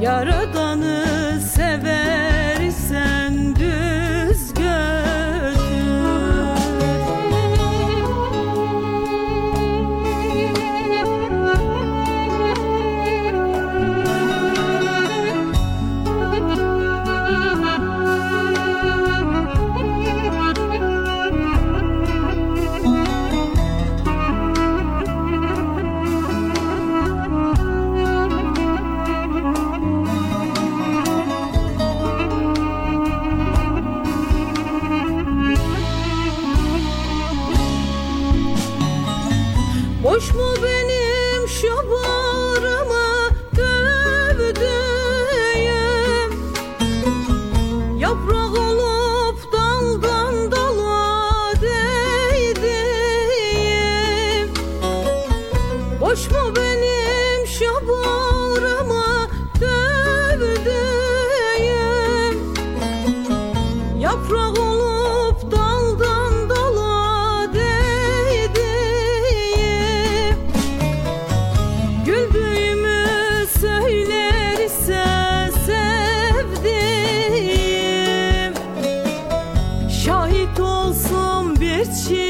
yaradanı. Bağrımı dövdüğüm Yaprak olup daldan dala değdiğim Güldüğümü söyler ise Şahit olsun bir çift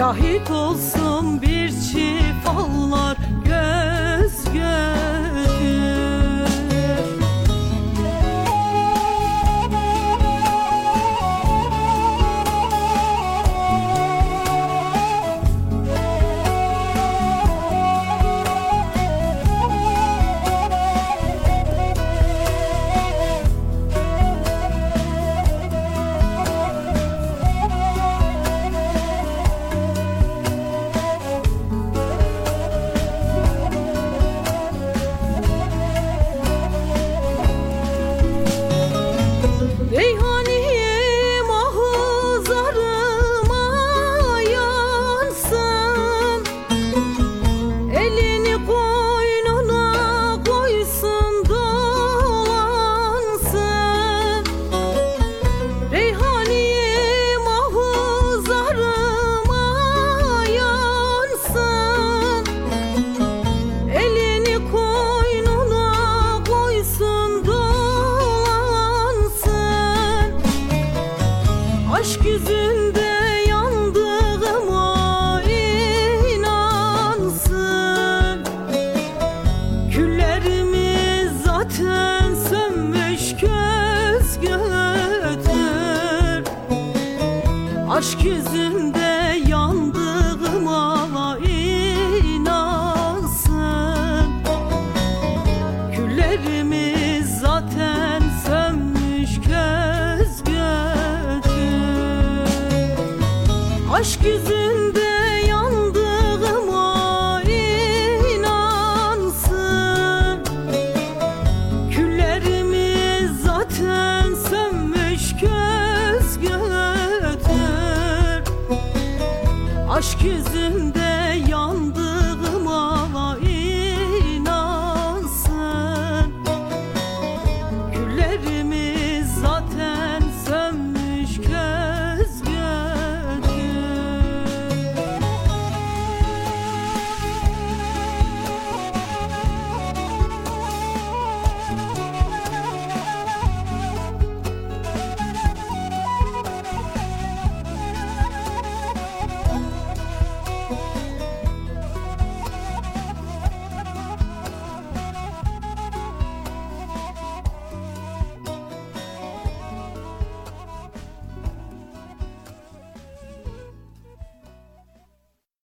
Şahit olsun bir çift allar Aşk yüzünde yandığıma inansın. Küllerimiz zaten sönmüş köz götür Aşk yüzünde Aşk yüzünde yandığıma inansın. Küllerimiz zaten sönmüş götür Aşk yüzünde